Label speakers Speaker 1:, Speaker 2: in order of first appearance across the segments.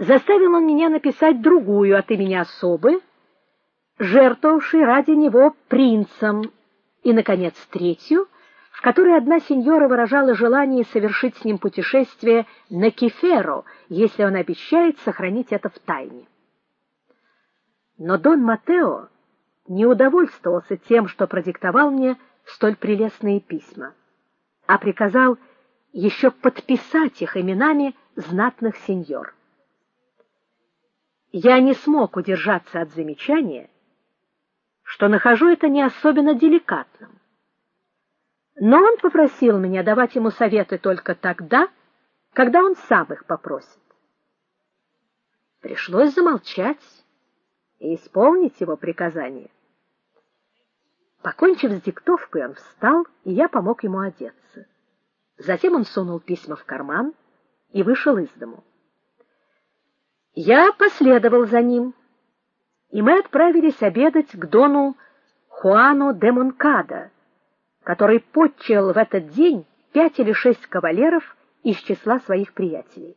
Speaker 1: заставил он меня написать другую от имени особы, жертвовавшей ради него принцем, и наконец третью, в которой одна сеньора выражала желание совершить с ним путешествие на Кеферо, если он обещает сохранить это в тайне. Но Дон Матео не удовольствовался тем, что продиктовал мне столь прелестные письма, а приказал еще подписать их именами знатных сеньор. Я не смог удержаться от замечания, что нахожу это не особенно деликатным. Но он попросил меня давать ему советы только тогда, когда он сам их попросит. Пришлось замолчать и исполнить его приказание. Покончив с диктовкой, он встал, и я помог ему одеться. Затем он сунул письма в карман и вышел из дому. Я последовал за ним, и мы отправились обедать к дону Хуану де Монкада, который подчил в этот день пять или шесть кавалеров из числа своих приятелей.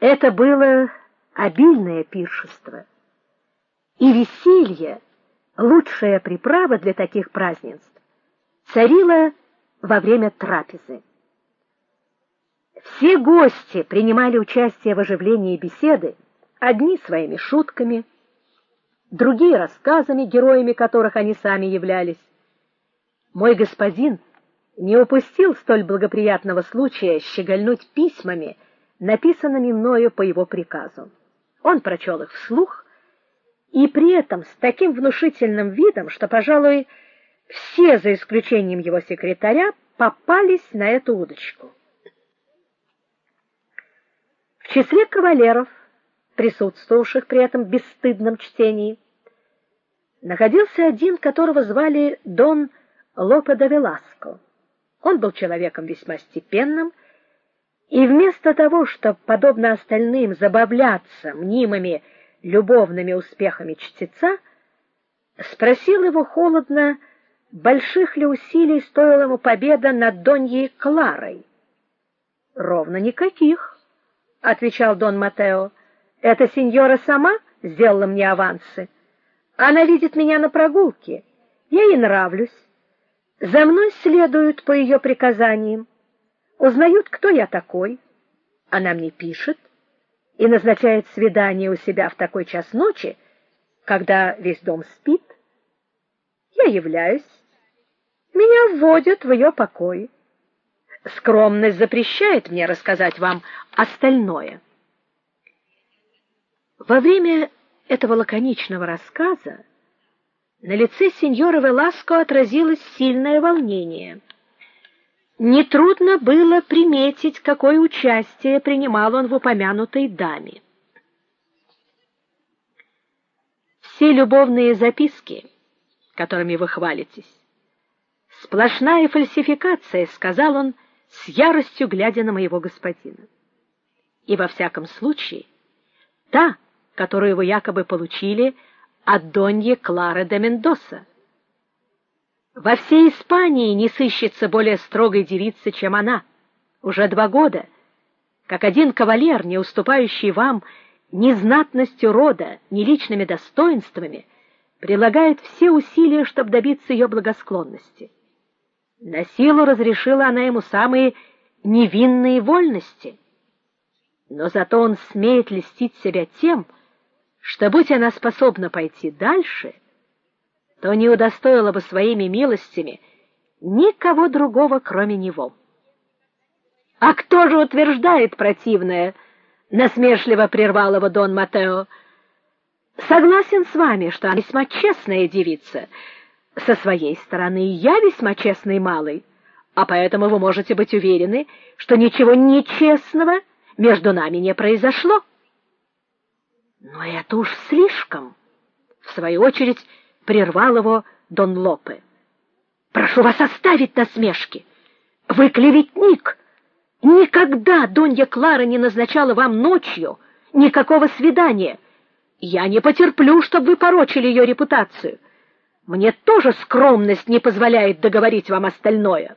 Speaker 1: Это было обильное пиршество, и веселье, лучшая приправа для таких празднеств, царило во время трапезы. Все гости принимали участие в оживлении беседы, одни своими шутками, другие рассказами, героями которых они сами являлись. Мой господин не упустил столь благоприятного случая щегольнуть письмами, написанными мною по его приказу. Он прочел их вслух, и при этом с таким внушительным видом, что, пожалуй, все за исключением его секретаря попались на эту удочку. В числе кавалеров, присутствовавших при этом бесстыдном чтении, находился один, которого звали Дон Лопе де Веласко. Он был человеком весьма степенным, и вместо того, чтобы подобно остальным забавляться мнимыми любовными успехами чтеца, спросил его холодно, больших ли усилий стоила ему победа над Доньей Кларой. Ровно никаких отвечал Дон Матео. Эта сеньора сама сделала мне авансы. Она видит меня на прогулке. Я ей нравлюсь. За мной следуют по ее приказаниям. Узнают, кто я такой. Она мне пишет и назначает свидание у себя в такой час ночи, когда весь дом спит. Я являюсь. Меня вводят в ее покой. Скромность запрещает мне рассказать вам остальное. Во время этого лаконичного рассказа на лице сеньора Веласко отразилось сильное волнение. Нетрудно было приметить, какое участие принимал он в упомянутой даме. Все любовные записки, которыми вы хвалитесь, сплошная фальсификация, сказал он с яростью глядя на моего господина. И во всяком случае, та, которую вы якобы получили от Доньи Клары де Мендоса. Во всей Испании не сыщется более строгой девицы, чем она. Уже два года, как один кавалер, не уступающий вам ни знатностью рода, ни личными достоинствами, прилагает все усилия, чтобы добиться ее благосклонности. На силу разрешила она ему самые невинные вольности. Но зато он смеет льстить себя тем, что будь она способна пойти дальше, то не удостоила бы своими милостями никого другого, кроме него. А кто же утверждает противное? насмешливо прервал его Дон Матео. Согласен с вами, что она весьма честная девица. Со своей стороны я весьма честный малый, а поэтому вы можете быть уверены, что ничего нечестного между нами не произошло. Но это уж слишком, в свою очередь прервал его Дон Лопе. Прошу вас оставить насмешки. Вы клеветник. Никогда Донья Клара не назначала вам ночью никакого свидания. Я не потерплю, чтобы вы порочили ее репутацию. Мне тоже скромность не позволяет договорить вам остальное.